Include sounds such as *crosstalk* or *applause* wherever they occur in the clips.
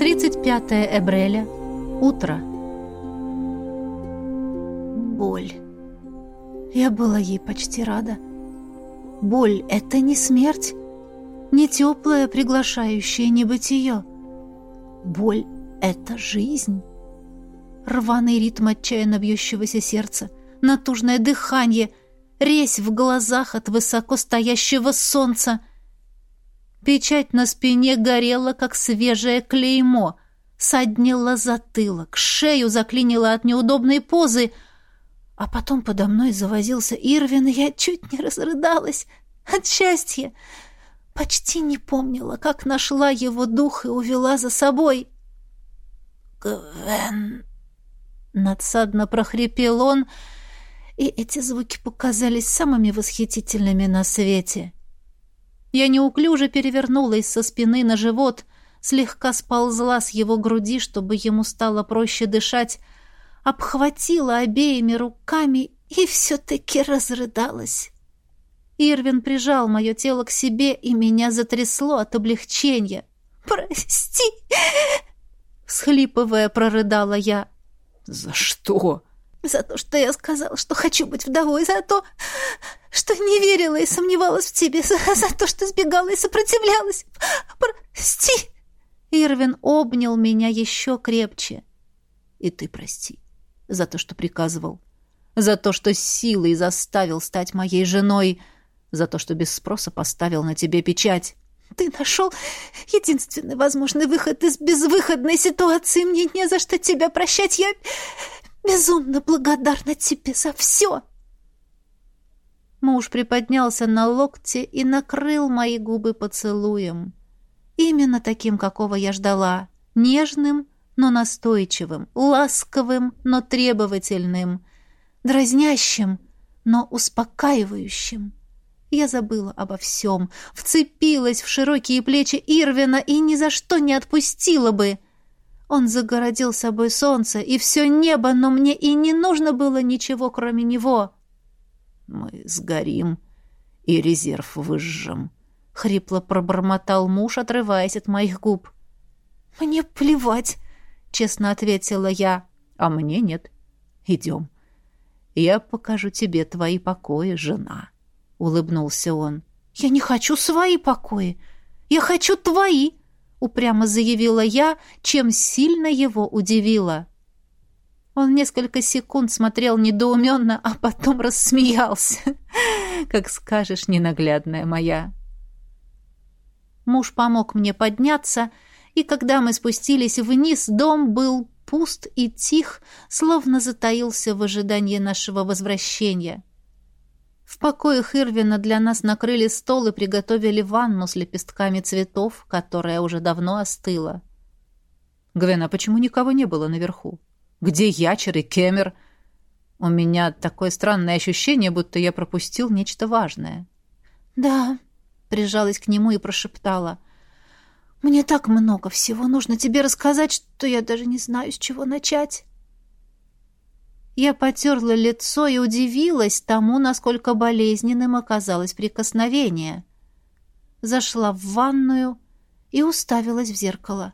35 Эбреля. Утро. Боль. Я была ей почти рада. Боль — это не смерть, не теплое приглашающее небытие. Боль — это жизнь. Рваный ритм отчаянно бьющегося сердца, натужное дыхание, резь в глазах от высоко стоящего солнца. Печать на спине горела, как свежее клеймо, соднила затылок, шею заклинила от неудобной позы, а потом подо мной завозился Ирвин, и я чуть не разрыдалась от счастья. Почти не помнила, как нашла его дух и увела за собой. «Гвен!» Надсадно прохрипел он, и эти звуки показались самыми восхитительными на свете. Я неуклюже перевернулась со спины на живот, слегка сползла с его груди, чтобы ему стало проще дышать, обхватила обеими руками и все-таки разрыдалась. Ирвин прижал мое тело к себе, и меня затрясло от облегчения. «Прости!» Схлипывая, прорыдала я. «За что?» «За то, что я сказала, что хочу быть вдовой, за то, что не верила и сомневалась в тебе, за, за то, что сбегала и сопротивлялась. Прости!» Ирвин обнял меня еще крепче. «И ты прости за то, что приказывал, за то, что силой заставил стать моей женой, за то, что без спроса поставил на тебе печать. Ты нашел единственный возможный выход из безвыходной ситуации. Мне не за что тебя прощать. Я безумно благодарна тебе за все. Муж приподнялся на локте и накрыл мои губы поцелуем. Именно таким, какого я ждала. Нежным, но настойчивым, ласковым, но требовательным, дразнящим, но успокаивающим. Я забыла обо всем, вцепилась в широкие плечи Ирвина и ни за что не отпустила бы. Он загородил собой солнце и все небо, но мне и не нужно было ничего, кроме него. «Мы сгорим и резерв выжжем», — хрипло пробормотал муж, отрываясь от моих губ. «Мне плевать», — честно ответила я. «А мне нет. Идем. Я покажу тебе твои покои, жена» улыбнулся он. Я не хочу свои покои. Я хочу твои, упрямо заявила я, чем сильно его удивила. Он несколько секунд смотрел недоуменно, а потом рассмеялся. *laughs* «Как скажешь, ненаглядная моя». Муж помог мне подняться, и когда мы спустились вниз, дом был пуст и тих, словно затаился в ожидании нашего возвращения. В покоях Ирвина для нас накрыли стол и приготовили ванну с лепестками цветов, которая уже давно остыла. «Гвен, а почему никого не было наверху? Где Ячер и Кемер?» У меня такое странное ощущение, будто я пропустил нечто важное. «Да», — прижалась к нему и прошептала. «Мне так много всего нужно тебе рассказать, что я даже не знаю, с чего начать». Я потерла лицо и удивилась тому, насколько болезненным оказалось прикосновение. Зашла в ванную и уставилась в зеркало.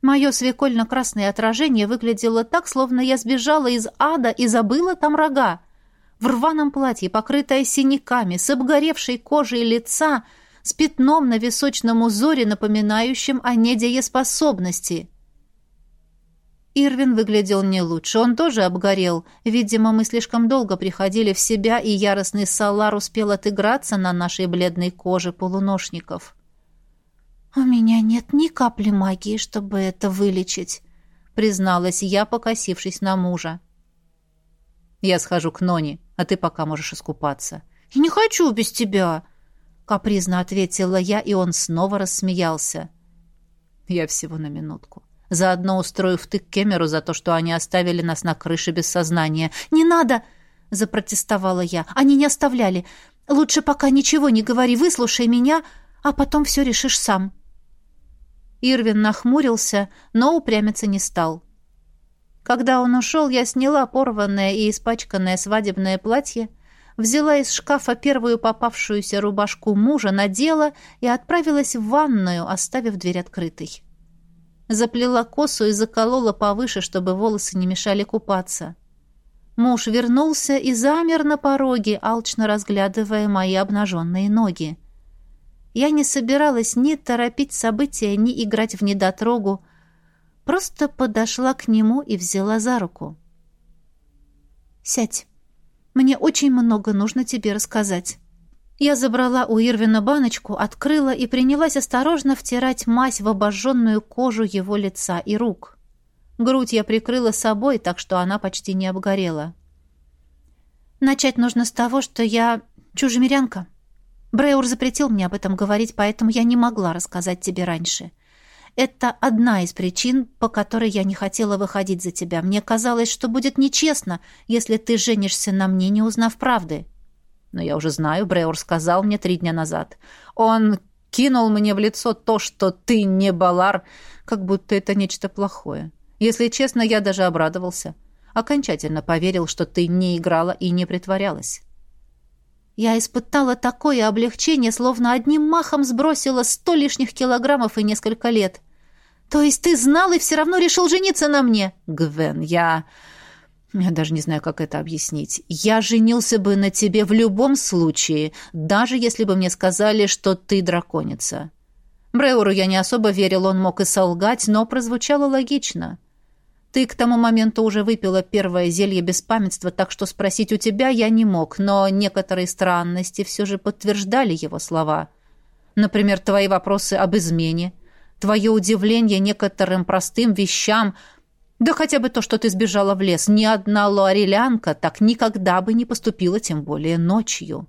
Мое свекольно-красное отражение выглядело так, словно я сбежала из ада и забыла там рога. В рваном платье, покрытое синяками, с обгоревшей кожей лица, с пятном на височном узоре, напоминающем о недееспособности. Ирвин выглядел не лучше. Он тоже обгорел. Видимо, мы слишком долго приходили в себя, и яростный Салар успел отыграться на нашей бледной коже полуношников. «У меня нет ни капли магии, чтобы это вылечить», — призналась я, покосившись на мужа. «Я схожу к Ноне, а ты пока можешь искупаться». «Я не хочу без тебя», — капризно ответила я, и он снова рассмеялся. «Я всего на минутку заодно устроив тык Кемеру за то, что они оставили нас на крыше без сознания. «Не надо!» — запротестовала я. «Они не оставляли. Лучше пока ничего не говори, выслушай меня, а потом все решишь сам». Ирвин нахмурился, но упрямиться не стал. Когда он ушел, я сняла порванное и испачканное свадебное платье, взяла из шкафа первую попавшуюся рубашку мужа, надела и отправилась в ванную, оставив дверь открытой. Заплела косу и заколола повыше, чтобы волосы не мешали купаться. Муж вернулся и замер на пороге, алчно разглядывая мои обнаженные ноги. Я не собиралась ни торопить события, ни играть в недотрогу, просто подошла к нему и взяла за руку. «Сядь. Мне очень много нужно тебе рассказать». Я забрала у Ирвина баночку, открыла и принялась осторожно втирать мазь в обожженную кожу его лица и рук. Грудь я прикрыла собой, так что она почти не обгорела. Начать нужно с того, что я чужемирянка. Бреур запретил мне об этом говорить, поэтому я не могла рассказать тебе раньше. Это одна из причин, по которой я не хотела выходить за тебя. Мне казалось, что будет нечестно, если ты женишься на мне, не узнав правды. Но я уже знаю, Бреур сказал мне три дня назад. Он кинул мне в лицо то, что ты не Балар, как будто это нечто плохое. Если честно, я даже обрадовался. Окончательно поверил, что ты не играла и не притворялась. Я испытала такое облегчение, словно одним махом сбросила сто лишних килограммов и несколько лет. То есть ты знал и все равно решил жениться на мне? Гвен, я... Я даже не знаю, как это объяснить. Я женился бы на тебе в любом случае, даже если бы мне сказали, что ты драконица. Бреуру я не особо верил, он мог и солгать, но прозвучало логично. Ты к тому моменту уже выпила первое зелье беспамятства, так что спросить у тебя я не мог, но некоторые странности все же подтверждали его слова. Например, твои вопросы об измене, твое удивление некоторым простым вещам, да хотя бы то, что ты сбежала в лес. Ни одна луарелянка так никогда бы не поступила, тем более ночью.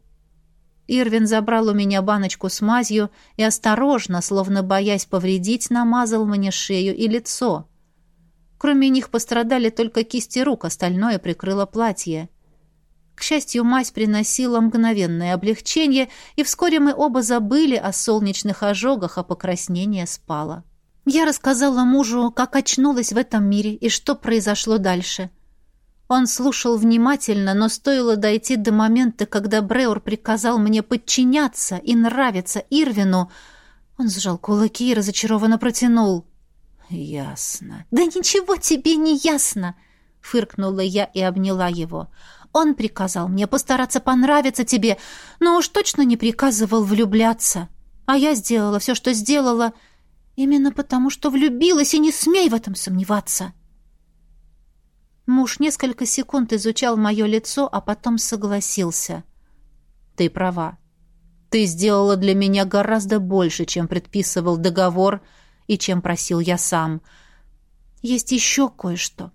Ирвин забрал у меня баночку с мазью и осторожно, словно боясь повредить, намазал мне шею и лицо — Кроме них пострадали только кисти рук, остальное прикрыло платье. К счастью, мазь приносила мгновенное облегчение, и вскоре мы оба забыли о солнечных ожогах, а покраснение спало. Я рассказала мужу, как очнулась в этом мире и что произошло дальше. Он слушал внимательно, но стоило дойти до момента, когда Бреур приказал мне подчиняться и нравиться Ирвину, он сжал кулаки и разочарованно протянул. «Ясно». «Да ничего тебе не ясно!» — фыркнула я и обняла его. «Он приказал мне постараться понравиться тебе, но уж точно не приказывал влюбляться. А я сделала все, что сделала, именно потому, что влюбилась, и не смей в этом сомневаться». Муж несколько секунд изучал мое лицо, а потом согласился. «Ты права. Ты сделала для меня гораздо больше, чем предписывал договор, — и чем просил я сам. Есть еще кое-что.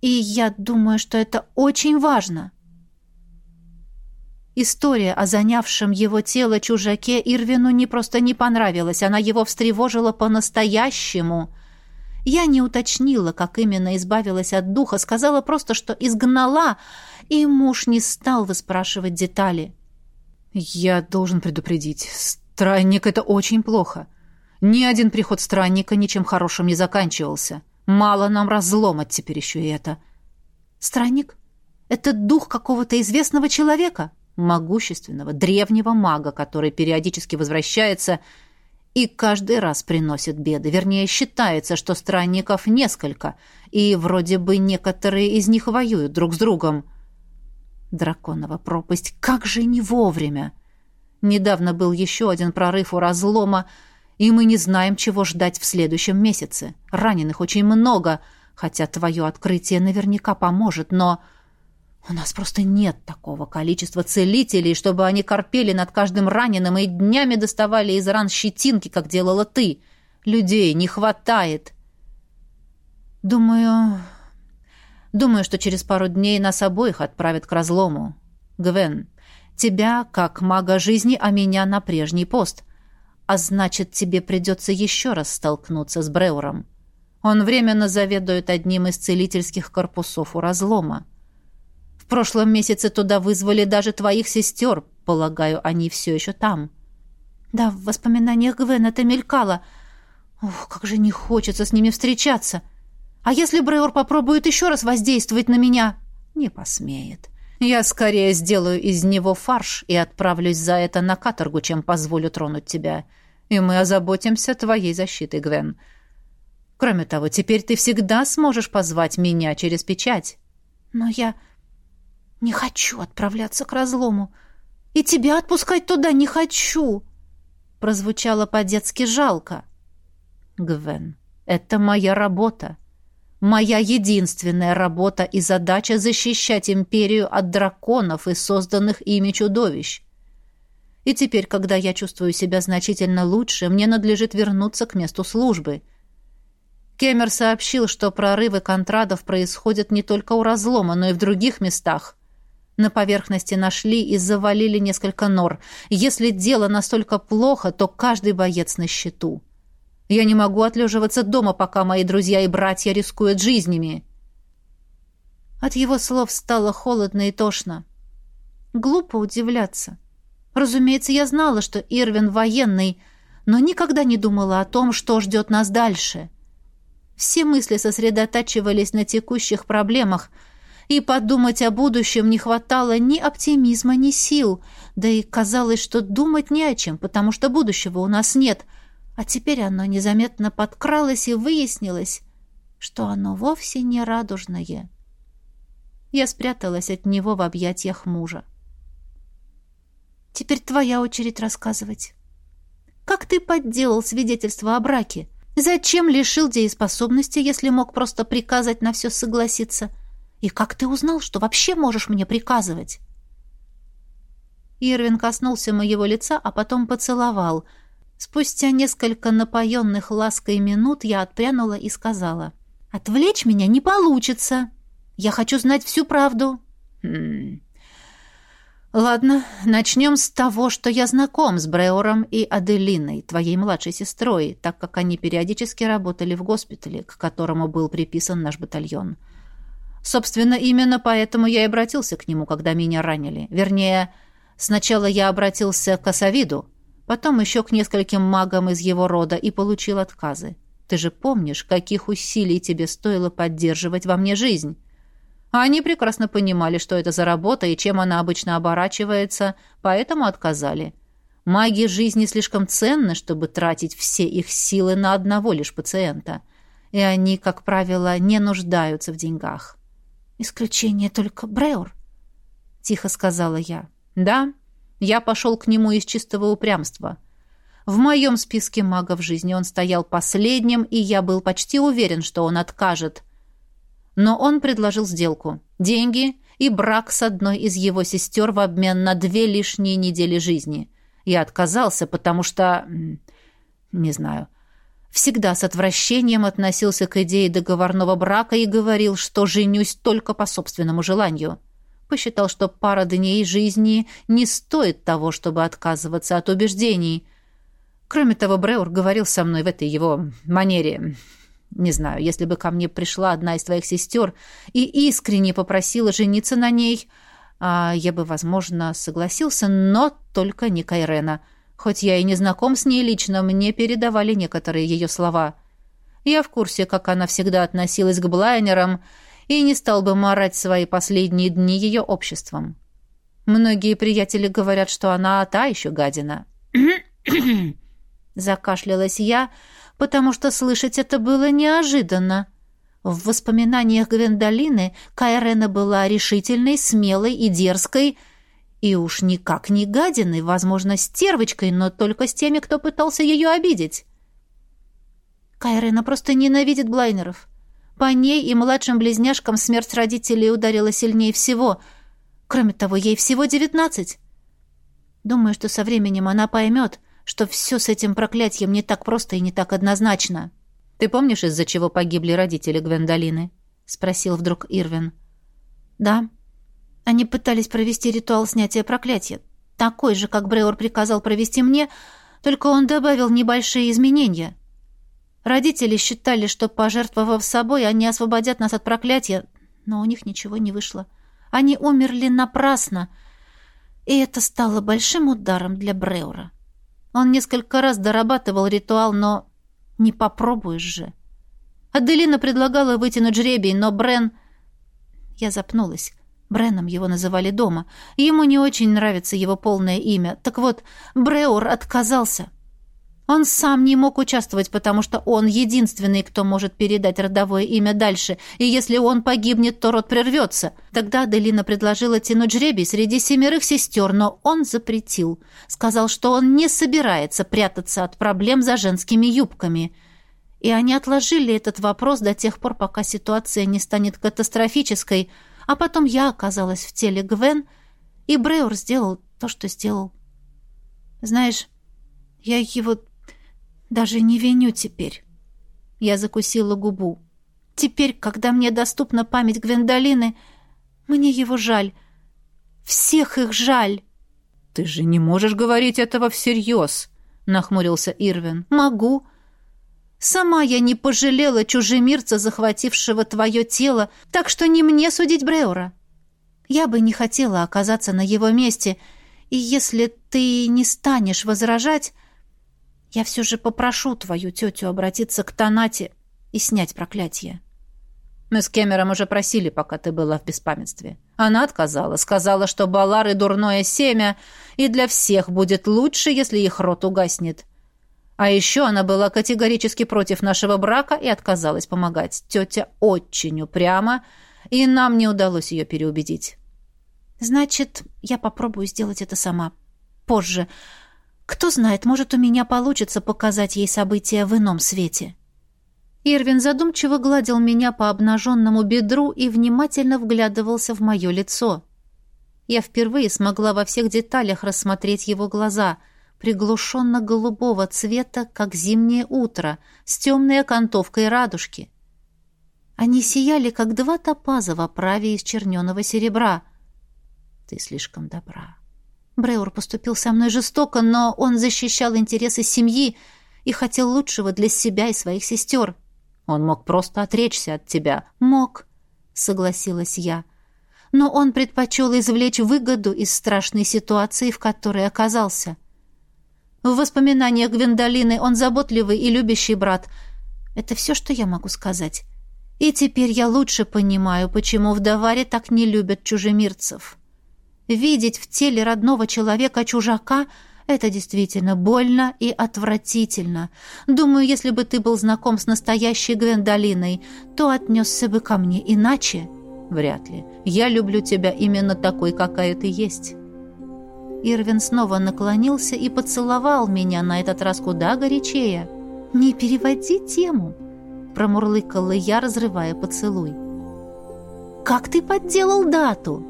И я думаю, что это очень важно. История о занявшем его тело чужаке Ирвину не просто не понравилась, она его встревожила по-настоящему. Я не уточнила, как именно избавилась от духа, сказала просто, что изгнала, и муж не стал выспрашивать детали. «Я должен предупредить. Странник — это очень плохо. Ни один приход странника ничем хорошим не заканчивался. Мало нам разломать теперь еще и это. Странник? Это дух какого-то известного человека? Могущественного, древнего мага, который периодически возвращается и каждый раз приносит беды. Вернее, считается, что странников несколько, и вроде бы некоторые из них воюют друг с другом. Драконова пропасть, как же не вовремя! Недавно был еще один прорыв у разлома, и мы не знаем, чего ждать в следующем месяце. Раненых очень много, хотя твое открытие наверняка поможет, но... У нас просто нет такого количества целителей, чтобы они корпели над каждым раненым и днями доставали из ран щетинки, как делала ты. Людей не хватает. Думаю... Думаю, что через пару дней нас обоих отправят к разлому. Гвен, тебя как мага жизни, а меня на прежний пост. А значит, тебе придется еще раз столкнуться с Бреуром. Он временно заведует одним из целительских корпусов у разлома. Прошлом месяце туда вызвали даже твоих сестер. Полагаю, они все еще там. Да, в воспоминаниях Гвен это мелькало. Ух, как же не хочется с ними встречаться. А если Бреур попробует еще раз воздействовать на меня? Не посмеет. Я скорее сделаю из него фарш и отправлюсь за это на каторгу, чем позволю тронуть тебя. И мы озаботимся твоей защитой, Гвен. Кроме того, теперь ты всегда сможешь позвать меня через печать. Но я не хочу отправляться к разлому. И тебя отпускать туда не хочу. Прозвучало по-детски жалко. Гвен, это моя работа. Моя единственная работа и задача защищать империю от драконов и созданных ими чудовищ. И теперь, когда я чувствую себя значительно лучше, мне надлежит вернуться к месту службы. Кемер сообщил, что прорывы контрадов происходят не только у разлома, но и в других местах. На поверхности нашли и завалили несколько нор. Если дело настолько плохо, то каждый боец на счету. Я не могу отлеживаться дома, пока мои друзья и братья рискуют жизнями. От его слов стало холодно и тошно. Глупо удивляться. Разумеется, я знала, что Ирвин военный, но никогда не думала о том, что ждет нас дальше. Все мысли сосредотачивались на текущих проблемах, и подумать о будущем не хватало ни оптимизма, ни сил, да и казалось, что думать не о чем, потому что будущего у нас нет — а теперь оно незаметно подкралось и выяснилось, что оно вовсе не радужное. Я спряталась от него в объятиях мужа. «Теперь твоя очередь рассказывать. Как ты подделал свидетельство о браке? Зачем лишил дееспособности, если мог просто приказать на все согласиться? И как ты узнал, что вообще можешь мне приказывать?» Ирвин коснулся моего лица, а потом поцеловал — Спустя несколько напоенных лаской минут я отпрянула и сказала. «Отвлечь меня не получится. Я хочу знать всю правду». «Хм... Ладно, начнем с того, что я знаком с Бреором и Аделиной, твоей младшей сестрой, так как они периодически работали в госпитале, к которому был приписан наш батальон. Собственно, именно поэтому я и обратился к нему, когда меня ранили. Вернее, сначала я обратился к Асавиду, потом еще к нескольким магам из его рода и получил отказы. Ты же помнишь, каких усилий тебе стоило поддерживать во мне жизнь? А они прекрасно понимали, что это за работа и чем она обычно оборачивается, поэтому отказали. Маги жизни слишком ценны, чтобы тратить все их силы на одного лишь пациента. И они, как правило, не нуждаются в деньгах. «Исключение только Бреур», — тихо сказала я. «Да, я пошел к нему из чистого упрямства. В моем списке магов жизни он стоял последним, и я был почти уверен, что он откажет. Но он предложил сделку. Деньги и брак с одной из его сестер в обмен на две лишние недели жизни. Я отказался, потому что... Не знаю. Всегда с отвращением относился к идее договорного брака и говорил, что женюсь только по собственному желанию посчитал, что пара дней жизни не стоит того, чтобы отказываться от убеждений. Кроме того, Бреур говорил со мной в этой его манере. Не знаю, если бы ко мне пришла одна из твоих сестер и искренне попросила жениться на ней, а я бы, возможно, согласился, но только не Кайрена. Хоть я и не знаком с ней лично, мне передавали некоторые ее слова. Я в курсе, как она всегда относилась к блайнерам, и не стал бы марать свои последние дни ее обществом. Многие приятели говорят, что она та еще гадина. *clears throat* Закашлялась я, потому что слышать это было неожиданно. В воспоминаниях Гвендолины Кайрена была решительной, смелой и дерзкой, и уж никак не гадиной, возможно, стервочкой, но только с теми, кто пытался ее обидеть. Кайрена просто ненавидит блайнеров. По ней и младшим близняшкам смерть родителей ударила сильнее всего. Кроме того, ей всего девятнадцать. Думаю, что со временем она поймет, что все с этим проклятием не так просто и не так однозначно. «Ты помнишь, из-за чего погибли родители Гвендолины?» — спросил вдруг Ирвин. «Да. Они пытались провести ритуал снятия проклятия. Такой же, как Бреор приказал провести мне, только он добавил небольшие изменения. Родители считали, что, пожертвовав собой, они освободят нас от проклятия, но у них ничего не вышло. Они умерли напрасно, и это стало большим ударом для Бреура. Он несколько раз дорабатывал ритуал, но не попробуешь же. Аделина предлагала вытянуть жребий, но Брен... Я запнулась. Бреном его называли дома. Ему не очень нравится его полное имя. Так вот, Бреур отказался. Он сам не мог участвовать, потому что он единственный, кто может передать родовое имя дальше, и если он погибнет, то род прервется. Тогда Аделина предложила тянуть жребий среди семерых сестер, но он запретил. Сказал, что он не собирается прятаться от проблем за женскими юбками. И они отложили этот вопрос до тех пор, пока ситуация не станет катастрофической, а потом я оказалась в теле Гвен, и Бреур сделал то, что сделал. Знаешь, я его даже не виню теперь. Я закусила губу. Теперь, когда мне доступна память Гвендолины, мне его жаль. Всех их жаль. Ты же не можешь говорить этого всерьез, нахмурился Ирвин. Могу. Сама я не пожалела чужемирца, захватившего твое тело, так что не мне судить Бреура. Я бы не хотела оказаться на его месте, и если ты не станешь возражать, я все же попрошу твою тетю обратиться к Танате и снять проклятие. Мы с Кемером уже просили, пока ты была в беспамятстве. Она отказала, сказала, что Балары дурное семя, и для всех будет лучше, если их рот угаснет. А еще она была категорически против нашего брака и отказалась помогать. Тетя очень упряма, и нам не удалось ее переубедить. Значит, я попробую сделать это сама. Позже. Кто знает, может, у меня получится показать ей события в ином свете. Ирвин задумчиво гладил меня по обнаженному бедру и внимательно вглядывался в мое лицо. Я впервые смогла во всех деталях рассмотреть его глаза, приглушенно-голубого цвета, как зимнее утро, с темной окантовкой радужки. Они сияли, как два топаза в оправе из черненого серебра. «Ты слишком добра», Бреур поступил со мной жестоко, но он защищал интересы семьи и хотел лучшего для себя и своих сестер. Он мог просто отречься от тебя. Мог, согласилась я. Но он предпочел извлечь выгоду из страшной ситуации, в которой оказался. В воспоминаниях Гвендолины он заботливый и любящий брат. Это все, что я могу сказать. И теперь я лучше понимаю, почему в Даваре так не любят чужемирцев. Видеть в теле родного человека чужака — это действительно больно и отвратительно. Думаю, если бы ты был знаком с настоящей Гвендолиной, то отнесся бы ко мне иначе. Вряд ли. Я люблю тебя именно такой, какая ты есть. Ирвин снова наклонился и поцеловал меня, на этот раз куда горячее. «Не переводи тему», — промурлыкала я, разрывая поцелуй. «Как ты подделал дату?»